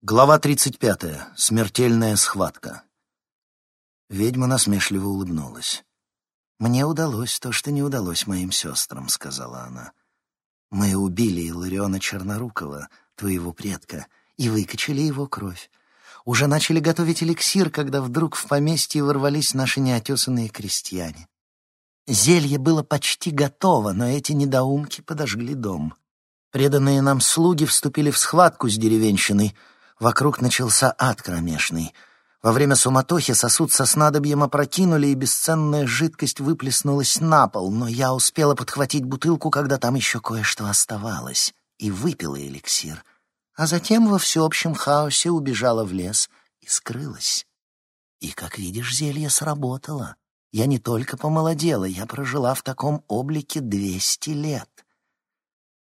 Глава 35. Смертельная схватка. Ведьма насмешливо улыбнулась. «Мне удалось то, что не удалось моим сестрам», — сказала она. «Мы убили Илариона Чернорукова, твоего предка, и выкачали его кровь. Уже начали готовить эликсир, когда вдруг в поместье ворвались наши неотесанные крестьяне. Зелье было почти готово, но эти недоумки подожгли дом. Преданные нам слуги вступили в схватку с деревенщиной — Вокруг начался ад кромешный. Во время суматохи сосуд со снадобьем опрокинули, и бесценная жидкость выплеснулась на пол, но я успела подхватить бутылку, когда там еще кое-что оставалось, и выпила эликсир. А затем во всеобщем хаосе убежала в лес и скрылась. И, как видишь, зелье сработало. Я не только помолодела, я прожила в таком облике двести лет.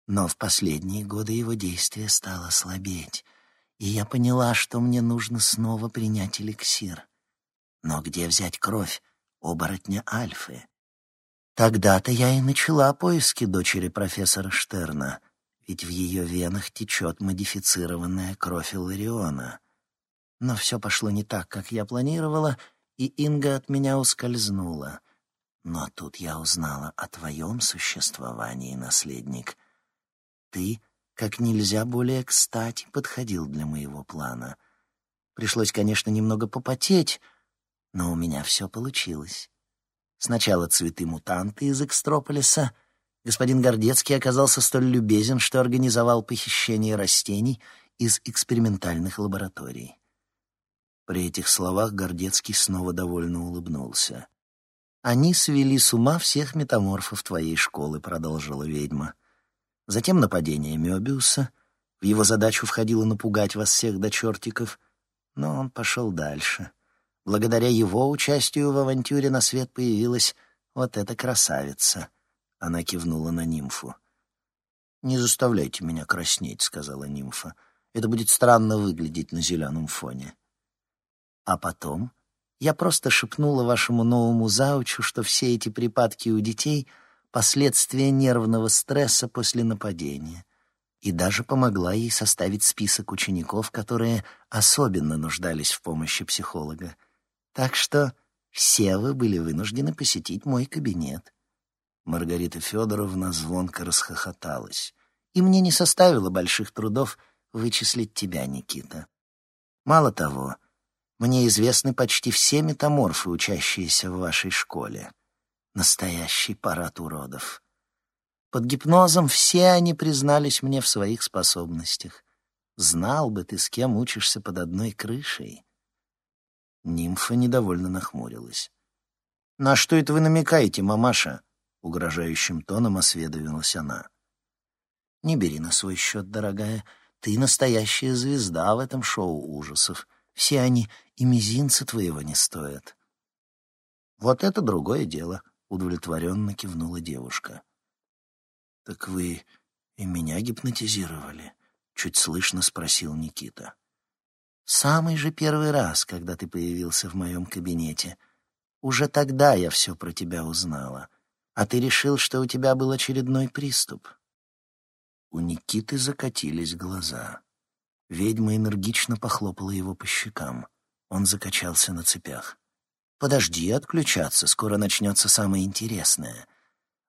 Но в последние годы его действие стало слабеть и я поняла, что мне нужно снова принять эликсир. Но где взять кровь оборотня Альфы? Тогда-то я и начала поиски дочери профессора Штерна, ведь в ее венах течет модифицированная кровь Илариона. Но все пошло не так, как я планировала, и Инга от меня ускользнула. Но тут я узнала о твоем существовании, наследник. Ты — как нельзя более кстати подходил для моего плана. Пришлось, конечно, немного попотеть, но у меня все получилось. Сначала цветы-мутанты из Экстрополиса. Господин Гордецкий оказался столь любезен, что организовал похищение растений из экспериментальных лабораторий. При этих словах Гордецкий снова довольно улыбнулся. «Они свели с ума всех метаморфов твоей школы», — продолжила ведьма. Затем нападение Мёбиуса. В его задачу входило напугать вас всех до чертиков. Но он пошел дальше. Благодаря его участию в авантюре на свет появилась вот эта красавица. Она кивнула на нимфу. «Не заставляйте меня краснеть», — сказала нимфа. «Это будет странно выглядеть на зеленом фоне». А потом я просто шепнула вашему новому заучу, что все эти припадки у детей — последствия нервного стресса после нападения, и даже помогла ей составить список учеников, которые особенно нуждались в помощи психолога. Так что все вы были вынуждены посетить мой кабинет. Маргарита Федоровна звонко расхохоталась. И мне не составило больших трудов вычислить тебя, Никита. Мало того, мне известны почти все метаморфы, учащиеся в вашей школе. Настоящий парад уродов. Под гипнозом все они признались мне в своих способностях. Знал бы ты, с кем учишься под одной крышей. Нимфа недовольно нахмурилась. «На что это вы намекаете, мамаша?» — угрожающим тоном осведомилась она. «Не бери на свой счет, дорогая. Ты настоящая звезда в этом шоу ужасов. Все они и мизинца твоего не стоят». «Вот это другое дело», удовлетворенно кивнула девушка. «Так вы и меня гипнотизировали?» — чуть слышно спросил Никита. «Самый же первый раз, когда ты появился в моем кабинете. Уже тогда я все про тебя узнала. А ты решил, что у тебя был очередной приступ?» У Никиты закатились глаза. Ведьма энергично похлопала его по щекам. Он закачался на цепях. Подожди отключаться, скоро начнется самое интересное.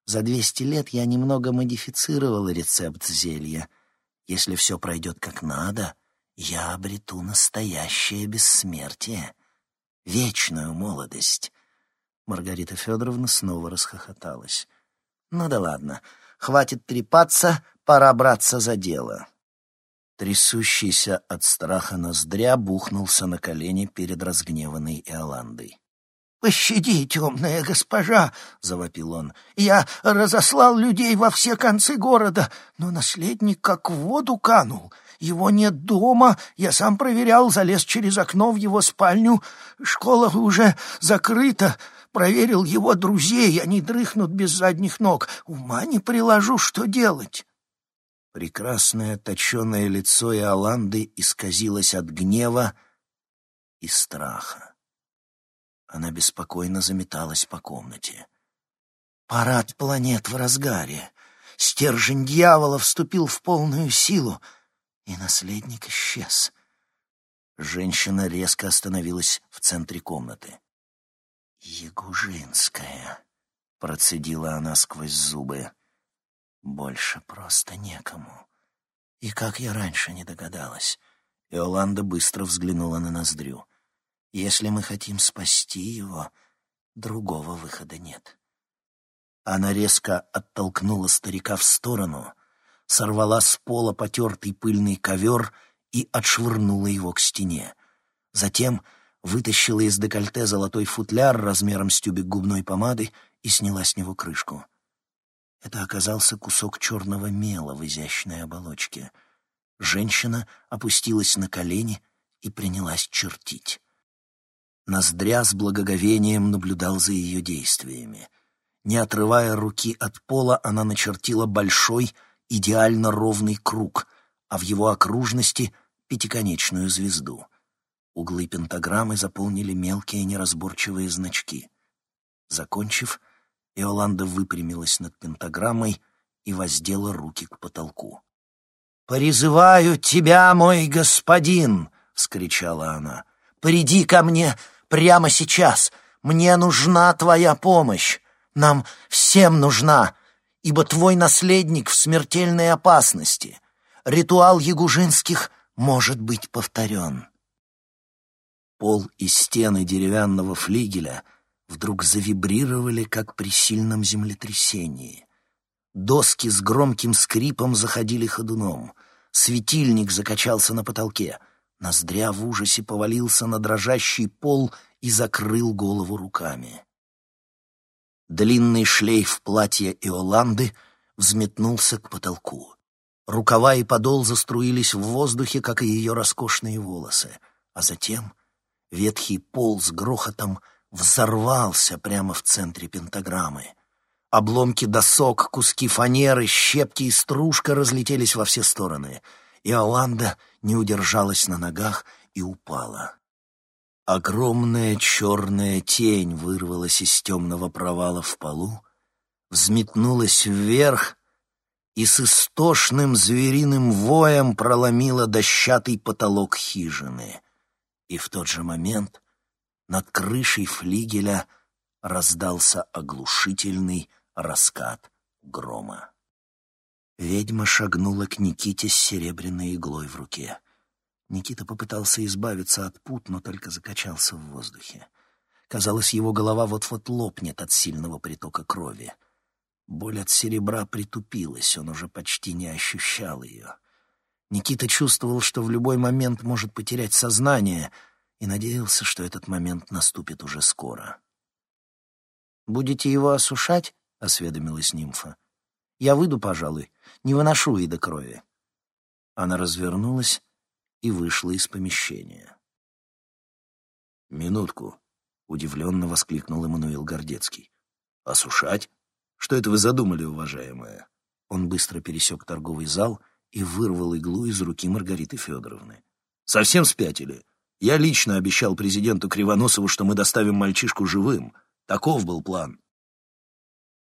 За двести лет я немного модифицировал рецепт зелья. Если все пройдет как надо, я обрету настоящее бессмертие, вечную молодость. Маргарита Федоровна снова расхохоталась. Ну да ладно, хватит трепаться, пора браться за дело. Трясущийся от страха ноздря бухнулся на колени перед разгневанной Иоландой. «Пощади, темная госпожа!» — завопил он. «Я разослал людей во все концы города, но наследник как в воду канул. Его нет дома, я сам проверял, залез через окно в его спальню. Школа уже закрыта, проверил его друзей, они дрыхнут без задних ног. Ума не приложу, что делать». Прекрасное точеное лицо Иоланды исказилось от гнева и страха. Она беспокойно заметалась по комнате. Парад планет в разгаре. Стержень дьявола вступил в полную силу, и наследник исчез. Женщина резко остановилась в центре комнаты. «Ягужинская», — процедила она сквозь зубы. «Больше просто некому. И как я раньше не догадалась?» Иоланда быстро взглянула на Ноздрю. «Если мы хотим спасти его, другого выхода нет». Она резко оттолкнула старика в сторону, сорвала с пола потертый пыльный ковер и отшвырнула его к стене. Затем вытащила из декольте золотой футляр размером с тюбик губной помады и сняла с него крышку. Это оказался кусок черного мела в изящной оболочке. Женщина опустилась на колени и принялась чертить. Ноздря с благоговением наблюдал за ее действиями. Не отрывая руки от пола, она начертила большой, идеально ровный круг, а в его окружности — пятиконечную звезду. Углы пентаграммы заполнили мелкие неразборчивые значки. Закончив, Иоланда выпрямилась над пентаграммой и воздела руки к потолку. «Призываю тебя, мой господин!» — вскричала она. «Приди ко мне прямо сейчас! Мне нужна твоя помощь! Нам всем нужна, ибо твой наследник в смертельной опасности. Ритуал ягужинских может быть повторен». Пол и стены деревянного флигеля вдруг завибрировали, как при сильном землетрясении. Доски с громким скрипом заходили ходуном. Светильник закачался на потолке. Ноздря в ужасе повалился на дрожащий пол и закрыл голову руками. Длинный шлейф платья Иоланды взметнулся к потолку. Рукава и подол заструились в воздухе, как и ее роскошные волосы, а затем Ветхий пол с грохотом взорвался прямо в центре пентаграммы. Обломки досок, куски фанеры, щепки и стружка разлетелись во все стороны. И Аланда не удержалась на ногах и упала. Огромная черная тень вырвалась из темного провала в полу, взметнулась вверх и с истошным звериным воем проломила дощатый потолок хижины — и в тот же момент над крышей флигеля раздался оглушительный раскат грома. Ведьма шагнула к Никите с серебряной иглой в руке. Никита попытался избавиться от пут, но только закачался в воздухе. Казалось, его голова вот-вот лопнет от сильного притока крови. Боль от серебра притупилась, он уже почти не ощущал ее. Никита чувствовал, что в любой момент может потерять сознание, и надеялся, что этот момент наступит уже скоро. «Будете его осушать?» — осведомилась нимфа. «Я выйду, пожалуй. Не выношу вида крови». Она развернулась и вышла из помещения. «Минутку», — удивленно воскликнул Эммануил Гордецкий. «Осушать? Что это вы задумали, уважаемая?» Он быстро пересек торговый зал — и вырвал иглу из руки Маргариты Федоровны. «Совсем спятили? Я лично обещал президенту Кривоносову, что мы доставим мальчишку живым. Таков был план».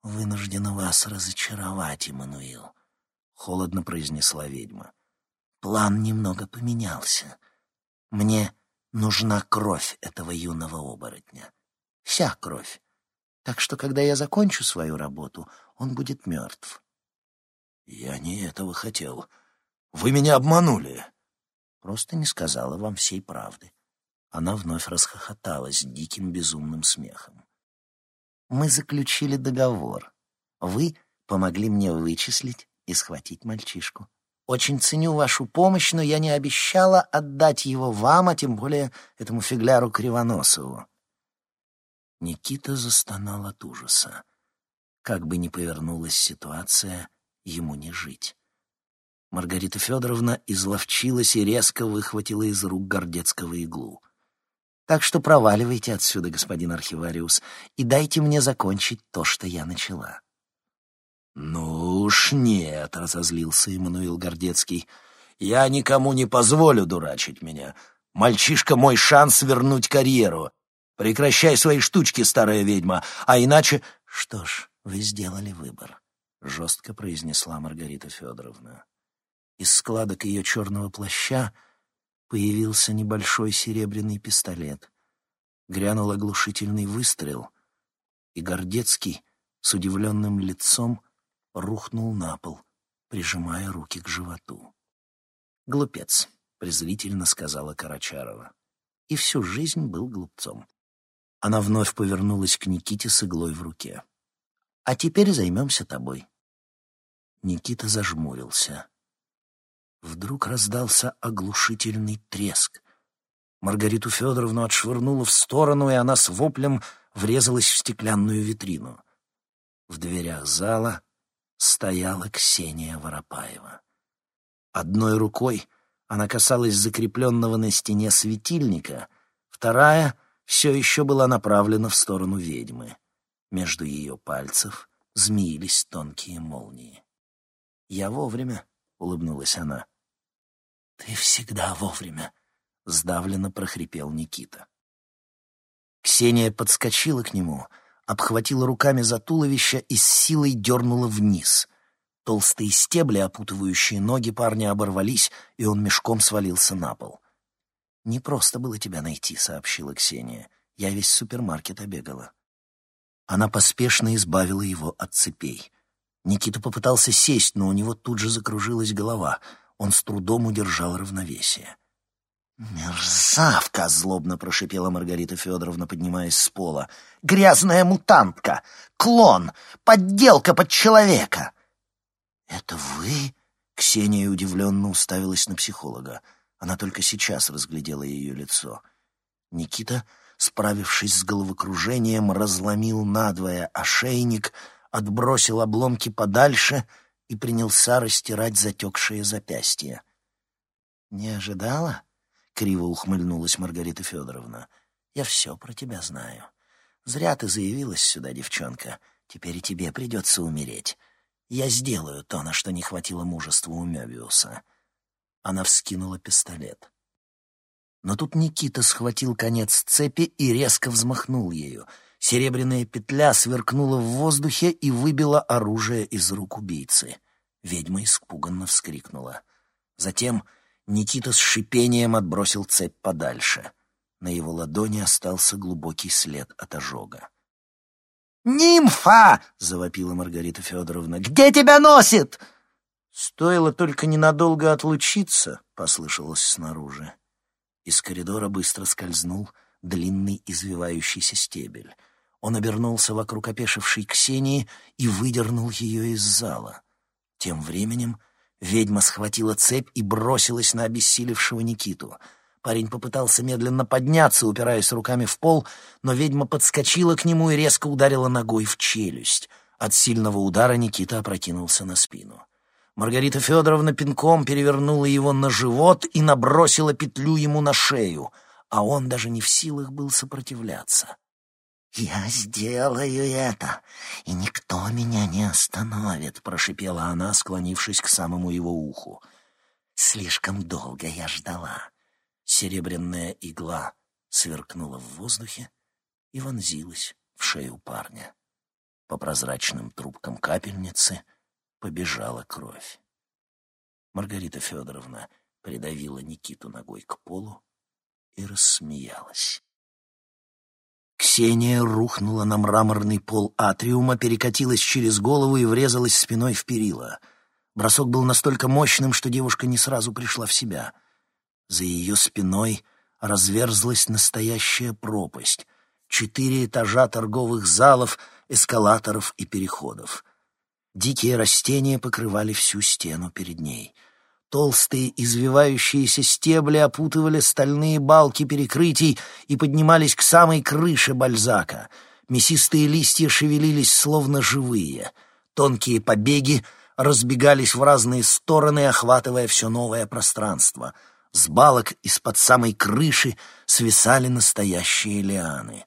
«Вынуждена вас разочаровать, Эммануил», — холодно произнесла ведьма. «План немного поменялся. Мне нужна кровь этого юного оборотня. Вся кровь. Так что, когда я закончу свою работу, он будет мертв. «Я не этого хотел. Вы меня обманули!» Просто не сказала вам всей правды. Она вновь расхохоталась диким безумным смехом. «Мы заключили договор. Вы помогли мне вычислить и схватить мальчишку. Очень ценю вашу помощь, но я не обещала отдать его вам, а тем более этому фигляру Кривоносову». Никита застонал от ужаса. Как бы ни повернулась ситуация, ему не жить. Маргарита Федоровна изловчилась и резко выхватила из рук Гордецкого иглу. «Так что проваливайте отсюда, господин архивариус, и дайте мне закончить то, что я начала». «Ну уж нет», — разозлился Эммануил Гордецкий. «Я никому не позволю дурачить меня. Мальчишка — мой шанс вернуть карьеру. Прекращай свои штучки, старая ведьма, а иначе...» «Что ж, вы сделали выбор. — жестко произнесла Маргарита Федоровна. Из складок ее черного плаща Появился небольшой серебряный пистолет. Грянул оглушительный выстрел, и Гордецкий с удивленным лицом рухнул на пол, прижимая руки к животу. «Глупец», — презрительно сказала Карачарова. И всю жизнь был глупцом. Она вновь повернулась к Никите с иглой в руке. «А теперь займемся тобой». Никита зажмурился. Вдруг раздался оглушительный треск. Маргариту Федоровну отшвырнуло в сторону, и она с воплем врезалась в стеклянную витрину. В дверях зала стояла Ксения Воропаева. Одной рукой она касалась закрепленного на стене светильника, вторая все еще была направлена в сторону ведьмы. Между ее пальцев змеились тонкие молнии. «Я вовремя», — улыбнулась она. «Ты всегда вовремя», — сдавленно прохрипел Никита. Ксения подскочила к нему, обхватила руками за туловище и с силой дернула вниз. Толстые стебли, опутывающие ноги парня, оборвались, и он мешком свалился на пол. «Не просто было тебя найти», — сообщила Ксения. «Я весь супермаркет обегала». Она поспешно избавила его от цепей. Никита попытался сесть, но у него тут же закружилась голова. Он с трудом удержал равновесие. «Мерзавка!» — злобно прошипела Маргарита Федоровна, поднимаясь с пола. «Грязная мутантка! Клон! Подделка под человека!» «Это вы?» — Ксения удивленно уставилась на психолога. Она только сейчас разглядела ее лицо. Никита, справившись с головокружением, разломил надвое ошейник, отбросил обломки подальше и принялся растирать затекшие запястья. «Не ожидала?» — криво ухмыльнулась Маргарита Федоровна. «Я все про тебя знаю. Зря ты заявилась сюда, девчонка. Теперь и тебе придется умереть. Я сделаю то, на что не хватило мужества у Мёбиуса». Она вскинула пистолет. Но тут Никита схватил конец цепи и резко взмахнул ею. Серебряная петля сверкнула в воздухе и выбила оружие из рук убийцы. Ведьма испуганно вскрикнула. Затем Никита с шипением отбросил цепь подальше. На его ладони остался глубокий след от ожога. «Нимфа!» — завопила Маргарита Федоровна. «Где тебя носит?» «Стоило только ненадолго отлучиться», — послышалось снаружи. Из коридора быстро скользнул длинный извивающийся стебель. Он обернулся вокруг опешившей Ксении и выдернул ее из зала. Тем временем ведьма схватила цепь и бросилась на обессилевшего Никиту. Парень попытался медленно подняться, упираясь руками в пол, но ведьма подскочила к нему и резко ударила ногой в челюсть. От сильного удара Никита опрокинулся на спину. Маргарита Федоровна пинком перевернула его на живот и набросила петлю ему на шею, а он даже не в силах был сопротивляться. «Я сделаю это, и никто меня не остановит», — прошипела она, склонившись к самому его уху. «Слишком долго я ждала». Серебряная игла сверкнула в воздухе и вонзилась в шею парня. По прозрачным трубкам капельницы побежала кровь. Маргарита Федоровна придавила Никиту ногой к полу и рассмеялась. Ксения рухнула на мраморный пол атриума, перекатилась через голову и врезалась спиной в перила. Бросок был настолько мощным, что девушка не сразу пришла в себя. За ее спиной разверзлась настоящая пропасть. Четыре этажа торговых залов, эскалаторов и переходов. Дикие растения покрывали всю стену перед ней — Толстые извивающиеся стебли опутывали стальные балки перекрытий и поднимались к самой крыше бальзака. Мясистые листья шевелились, словно живые. Тонкие побеги разбегались в разные стороны, охватывая все новое пространство. С балок из-под самой крыши свисали настоящие лианы.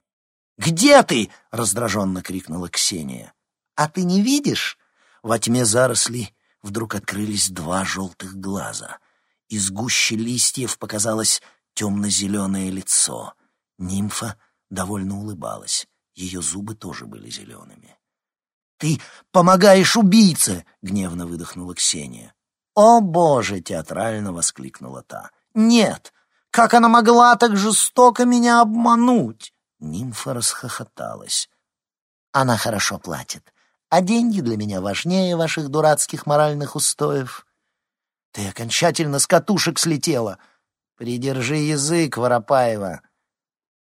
«Где ты?» — раздраженно крикнула Ксения. «А ты не видишь?» Во тьме зарослей вдруг открылись два желтых глаза. Из гущи листьев показалось темно-зеленое лицо. Нимфа довольно улыбалась. Ее зубы тоже были зелеными. «Ты помогаешь убийце!» — гневно выдохнула Ксения. «О, Боже!» — театрально воскликнула та. «Нет! Как она могла так жестоко меня обмануть?» Нимфа расхохоталась. «Она хорошо платит, а деньги для меня важнее ваших дурацких моральных устоев». «Ты окончательно с катушек слетела!» «Придержи язык, Воропаева!»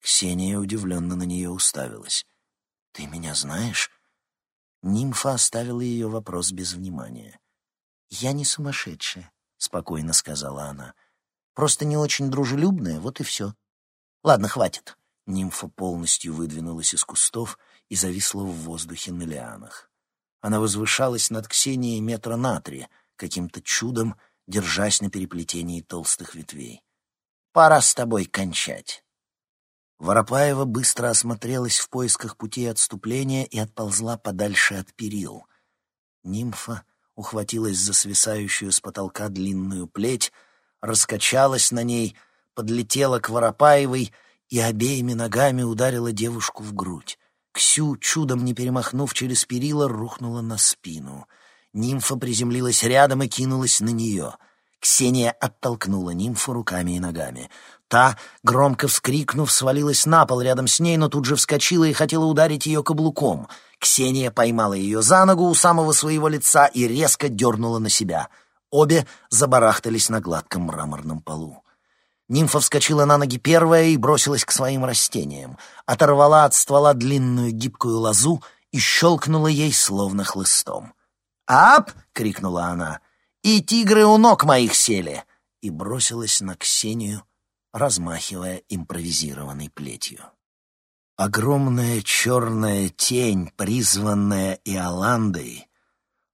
Ксения удивленно на нее уставилась. «Ты меня знаешь?» Нимфа оставила ее вопрос без внимания. «Я не сумасшедшая», — спокойно сказала она. «Просто не очень дружелюбная, вот и все. Ладно, хватит». Нимфа полностью выдвинулась из кустов и зависла в воздухе на лианах. Она возвышалась над Ксенией метра на три, каким-то чудом держась на переплетении толстых ветвей. «Пора с тобой кончать». Воропаева быстро осмотрелась в поисках путей отступления и отползла подальше от перил. Нимфа ухватилась за свисающую с потолка длинную плеть, раскачалась на ней, подлетела к Воропаевой и обеими ногами ударила девушку в грудь. Ксю, чудом не перемахнув через перила, рухнула на спину. Нимфа приземлилась рядом и кинулась на нее — Ксения оттолкнула нимфу руками и ногами. Та, громко вскрикнув, свалилась на пол рядом с ней, но тут же вскочила и хотела ударить ее каблуком. Ксения поймала ее за ногу у самого своего лица и резко дернула на себя. Обе забарахтались на гладком мраморном полу. Нимфа вскочила на ноги первая и бросилась к своим растениям. Оторвала от ствола длинную гибкую лозу и щелкнула ей словно хлыстом. «Ап!» — крикнула она и тигры у ног моих сели!» и бросилась на Ксению, размахивая импровизированной плетью. Огромная черная тень, призванная Иоландой,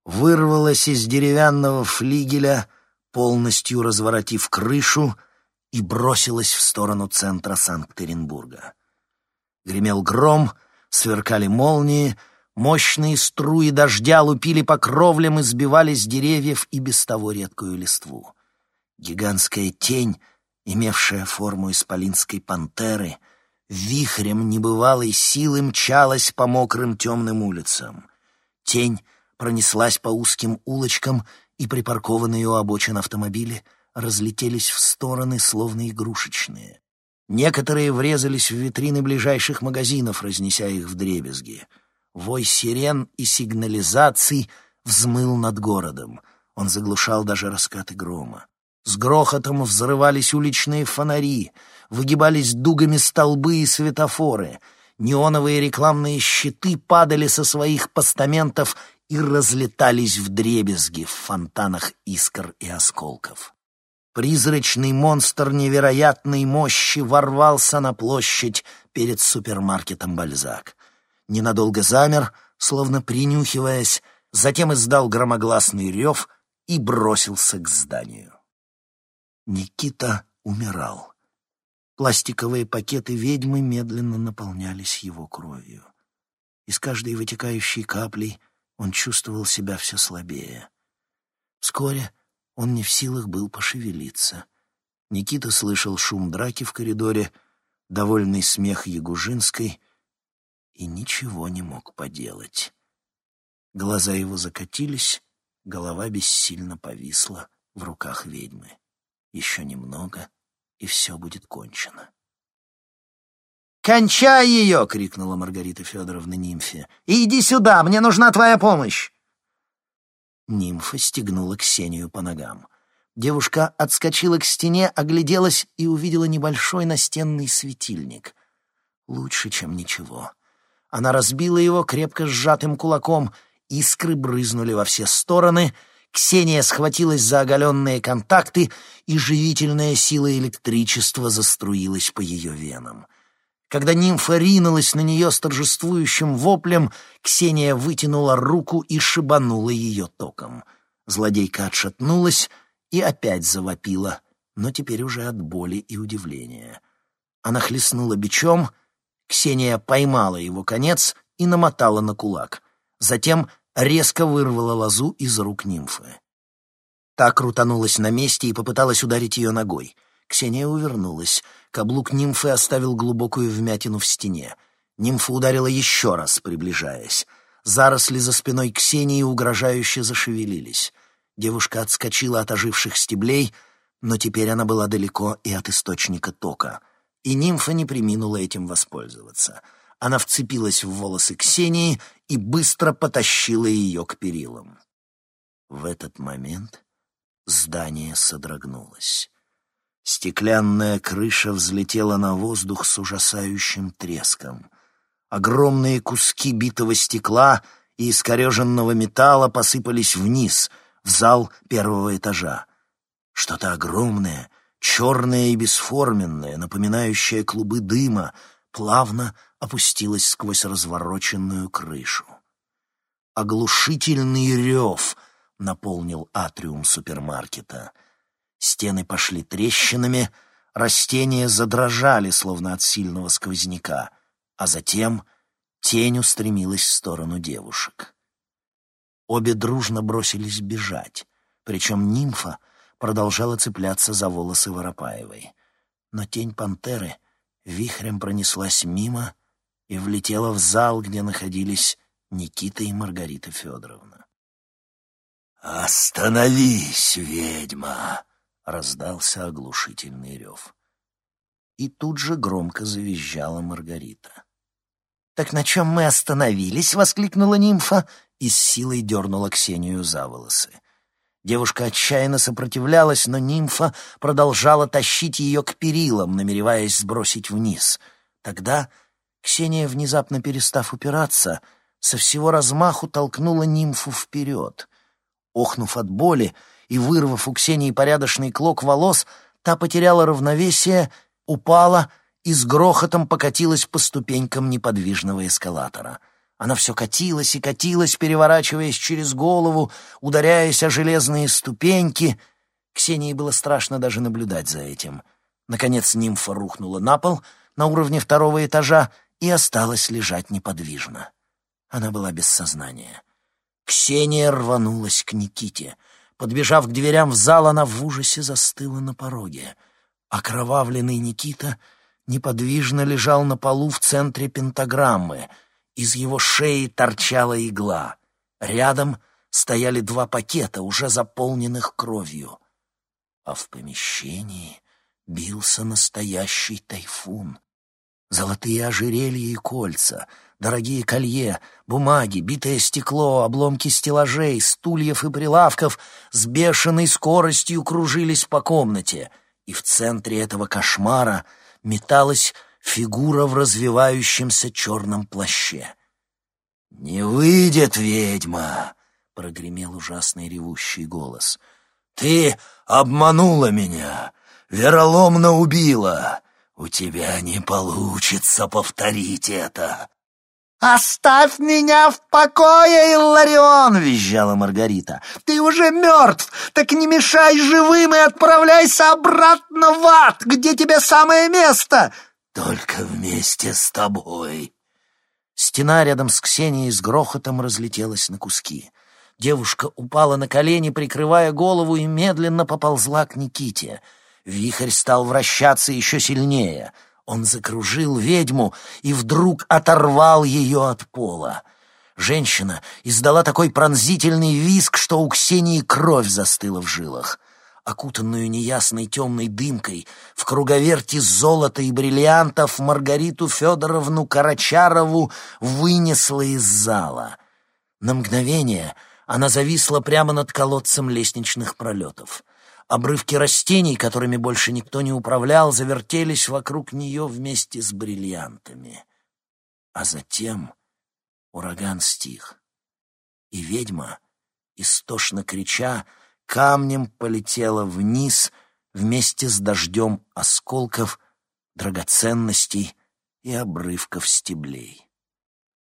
вырвалась из деревянного флигеля, полностью разворотив крышу, и бросилась в сторону центра Санкт-Петербурга. Гремел гром, сверкали молнии — Мощные струи дождя лупили по кровлям и сбивали с деревьев и без того редкую листву. Гигантская тень, имевшая форму исполинской пантеры, вихрем небывалой силы мчалась по мокрым темным улицам. Тень пронеслась по узким улочкам, и припаркованные у обочин автомобили разлетелись в стороны, словно игрушечные. Некоторые врезались в витрины ближайших магазинов, разнеся их в дребезги — Вой сирен и сигнализаций взмыл над городом. Он заглушал даже раскаты грома. С грохотом взрывались уличные фонари, выгибались дугами столбы и светофоры. Неоновые рекламные щиты падали со своих постаментов и разлетались в дребезги в фонтанах искр и осколков. Призрачный монстр невероятной мощи ворвался на площадь перед супермаркетом «Бальзак» ненадолго замер, словно принюхиваясь, затем издал громогласный рев и бросился к зданию. Никита умирал. Пластиковые пакеты ведьмы медленно наполнялись его кровью. И с каждой вытекающей каплей он чувствовал себя все слабее. Вскоре он не в силах был пошевелиться. Никита слышал шум драки в коридоре, довольный смех Ягужинской и ничего не мог поделать. Глаза его закатились, голова бессильно повисла в руках ведьмы. Еще немного, и все будет кончено. «Кончай ее!» — крикнула Маргарита Федоровна нимфе. «Иди сюда, мне нужна твоя помощь!» Нимфа стегнула Ксению по ногам. Девушка отскочила к стене, огляделась и увидела небольшой настенный светильник. Лучше, чем ничего. Она разбила его крепко сжатым кулаком, искры брызнули во все стороны, Ксения схватилась за оголенные контакты, и живительная сила электричества заструилась по ее венам. Когда нимфа ринулась на нее с торжествующим воплем, Ксения вытянула руку и шибанула ее током. Злодейка отшатнулась и опять завопила, но теперь уже от боли и удивления. Она хлестнула бичом — Ксения поймала его конец и намотала на кулак. Затем резко вырвала лозу из рук нимфы. Та крутанулась на месте и попыталась ударить ее ногой. Ксения увернулась. Каблук нимфы оставил глубокую вмятину в стене. Нимфа ударила еще раз, приближаясь. Заросли за спиной Ксении угрожающе зашевелились. Девушка отскочила от оживших стеблей, но теперь она была далеко и от источника тока, и нимфа не приминула этим воспользоваться. Она вцепилась в волосы Ксении и быстро потащила ее к перилам. В этот момент здание содрогнулось. Стеклянная крыша взлетела на воздух с ужасающим треском. Огромные куски битого стекла и искореженного металла посыпались вниз, в зал первого этажа. Что-то огромное, черное и бесформенное, напоминающее клубы дыма, плавно опустилось сквозь развороченную крышу. Оглушительный рев наполнил атриум супермаркета. Стены пошли трещинами, растения задрожали, словно от сильного сквозняка, а затем тень устремилась в сторону девушек. Обе дружно бросились бежать, причем нимфа продолжала цепляться за волосы Воропаевой. Но тень пантеры вихрем пронеслась мимо и влетела в зал, где находились Никита и Маргарита Федоровна. «Остановись, ведьма!» — раздался оглушительный рев. И тут же громко завизжала Маргарита. «Так на чем мы остановились?» — воскликнула нимфа и с силой дернула Ксению за волосы. Девушка отчаянно сопротивлялась, но нимфа продолжала тащить ее к перилам, намереваясь сбросить вниз. Тогда Ксения, внезапно перестав упираться, со всего размаху толкнула нимфу вперед. Охнув от боли и вырвав у Ксении порядочный клок волос, та потеряла равновесие, упала и с грохотом покатилась по ступенькам неподвижного эскалатора — она все катилась и катилась, переворачиваясь через голову, ударяясь о железные ступеньки. Ксении было страшно даже наблюдать за этим. Наконец нимфа рухнула на пол на уровне второго этажа и осталась лежать неподвижно. Она была без сознания. Ксения рванулась к Никите. Подбежав к дверям в зал, она в ужасе застыла на пороге. Окровавленный Никита неподвижно лежал на полу в центре пентаграммы — из его шеи торчала игла. Рядом стояли два пакета, уже заполненных кровью. А в помещении бился настоящий тайфун. Золотые ожерелья и кольца, дорогие колье, бумаги, битое стекло, обломки стеллажей, стульев и прилавков с бешеной скоростью кружились по комнате, и в центре этого кошмара металась фигура в развивающемся черном плаще. «Не выйдет, ведьма!» — прогремел ужасный ревущий голос. «Ты обманула меня, вероломно убила. У тебя не получится повторить это». «Оставь меня в покое, Илларион!» — визжала Маргарита. «Ты уже мертв! Так не мешай живым и отправляйся обратно в ад, где тебе самое место!» Только вместе с тобой. Стена рядом с Ксенией с грохотом разлетелась на куски. Девушка упала на колени, прикрывая голову, и медленно поползла к Никите. Вихрь стал вращаться еще сильнее. Он закружил ведьму и вдруг оторвал ее от пола. Женщина издала такой пронзительный визг, что у Ксении кровь застыла в жилах окутанную неясной темной дымкой, в круговерти золота и бриллиантов Маргариту Федоровну Карачарову вынесла из зала. На мгновение она зависла прямо над колодцем лестничных пролетов. Обрывки растений, которыми больше никто не управлял, завертелись вокруг нее вместе с бриллиантами. А затем ураган стих, и ведьма, истошно крича, камнем полетела вниз вместе с дождем осколков, драгоценностей и обрывков стеблей.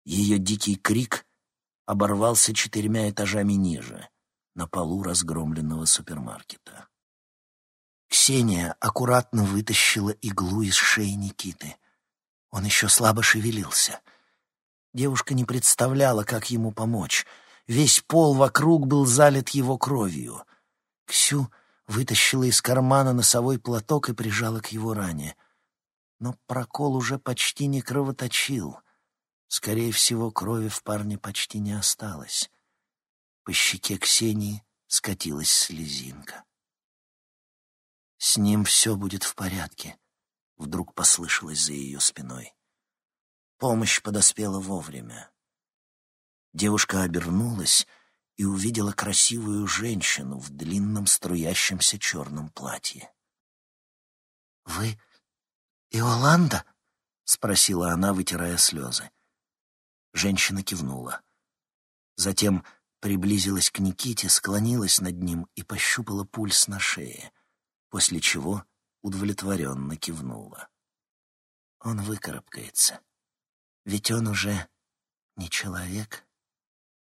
Ее дикий крик оборвался четырьмя этажами ниже, на полу разгромленного супермаркета. Ксения аккуратно вытащила иглу из шеи Никиты. Он еще слабо шевелился. Девушка не представляла, как ему помочь — Весь пол вокруг был залит его кровью. Ксю вытащила из кармана носовой платок и прижала к его ране. Но прокол уже почти не кровоточил. Скорее всего, крови в парне почти не осталось. По щеке Ксении скатилась слезинка. «С ним все будет в порядке», — вдруг послышалось за ее спиной. Помощь подоспела вовремя. Девушка обернулась и увидела красивую женщину в длинном струящемся черном платье. «Вы Иоланда?» — спросила она, вытирая слезы. Женщина кивнула. Затем приблизилась к Никите, склонилась над ним и пощупала пульс на шее, после чего удовлетворенно кивнула. Он выкарабкается. Ведь он уже не человек.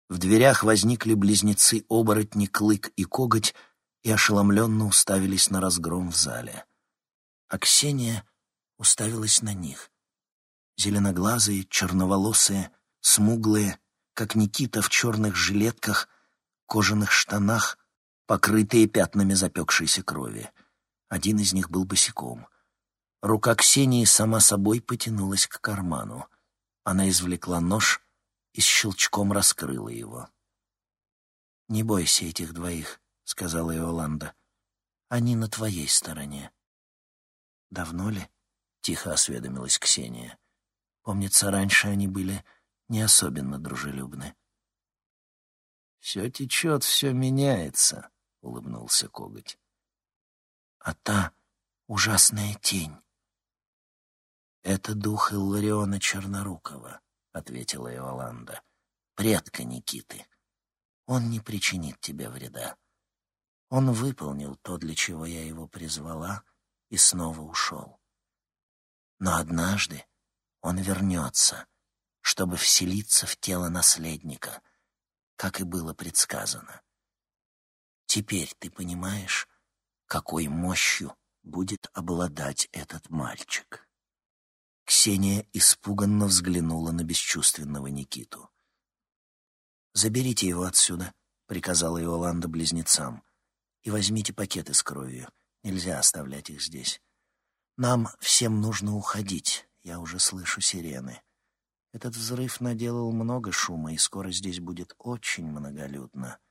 В дверях возникли близнецы-оборотни Клык и Коготь и ошеломленно уставились на разгром в зале. А Ксения уставилась на них. Зеленоглазые, черноволосые, смуглые, как Никита в черных жилетках, кожаных штанах, покрытые пятнами запекшейся крови. Один из них был босиком. Рука Ксении сама собой потянулась к карману. Она извлекла нож и с щелчком раскрыла его. «Не бойся этих двоих», — сказала Иоланда. «Они на твоей стороне». «Давно ли?» — тихо осведомилась Ксения. «Помнится, раньше они были не особенно дружелюбны. «Все течет, все меняется», — улыбнулся коготь. «А та ужасная тень?» «Это дух Иллариона Чернорукова», — ответила Иоланда, — «предка Никиты. Он не причинит тебе вреда. Он выполнил то, для чего я его призвала, и снова ушел. Но однажды он вернется» чтобы вселиться в тело наследника, как и было предсказано. Теперь ты понимаешь, какой мощью будет обладать этот мальчик. Ксения испуганно взглянула на бесчувственного Никиту. «Заберите его отсюда», — приказала Иоланда близнецам, «и возьмите пакеты с кровью. Нельзя оставлять их здесь. Нам всем нужно уходить, я уже слышу сирены». Этот взрыв наделал много шума, и скоро здесь будет очень многолюдно.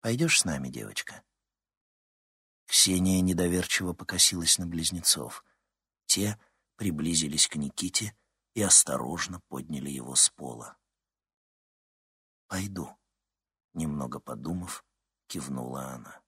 Пойдешь с нами, девочка?» Ксения недоверчиво покосилась на близнецов. Те приблизились к Никите и осторожно подняли его с пола. «Пойду», — немного подумав, кивнула она.